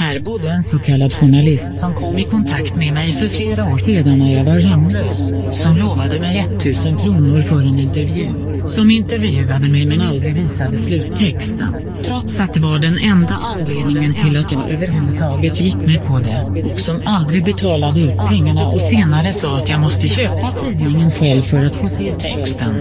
Här bodde en så kallad journalist som kom i kontakt med mig för flera år sedan när jag var hemlös, som lovade mig 1000 kronor för en intervju, som intervjuade mig men aldrig visade sluttexten, trots att det var den enda anledningen till att jag överhuvudtaget gick med på det, och som aldrig betalade ut pengarna och senare sa att jag måste köpa tidningen själv för att få se texten.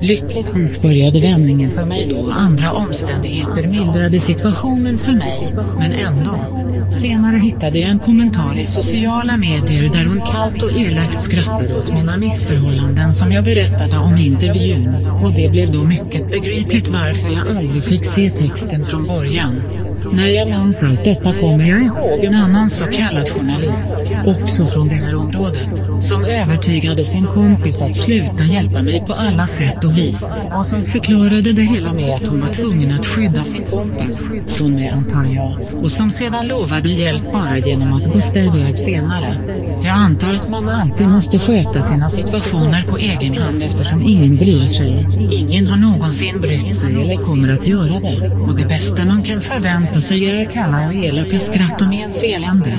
Lyckligtvis började vändningen för mig då. Och andra omständigheter mildrade situationen för mig, men ändå. Senare hittade jag en kommentar i sociala medier där hon kallt och elakt skrattade åt mina missförhållanden som jag berättade om i intervjun, och det blev då mycket begripligt varför jag aldrig fick se texten från början. När jag minns allt detta kommer jag ihåg en annan så kallad journalist, också från det här området, som övertygade sin kompis att sluta hjälpa mig på alla sätt och vis, och som förklarade det hela med att hon var tvungen att skydda sin kompis, från mig antar jag, och som sedan lovade hjälp bara genom att busta iväg senare. Jag antar att man alltid måste sköta sina situationer på egen hand eftersom ingen bryr sig. Ingen har någonsin brytt sig eller kommer att göra det, och det bästa man kan förvänta sig är kalla och elaka skratt om ens elände.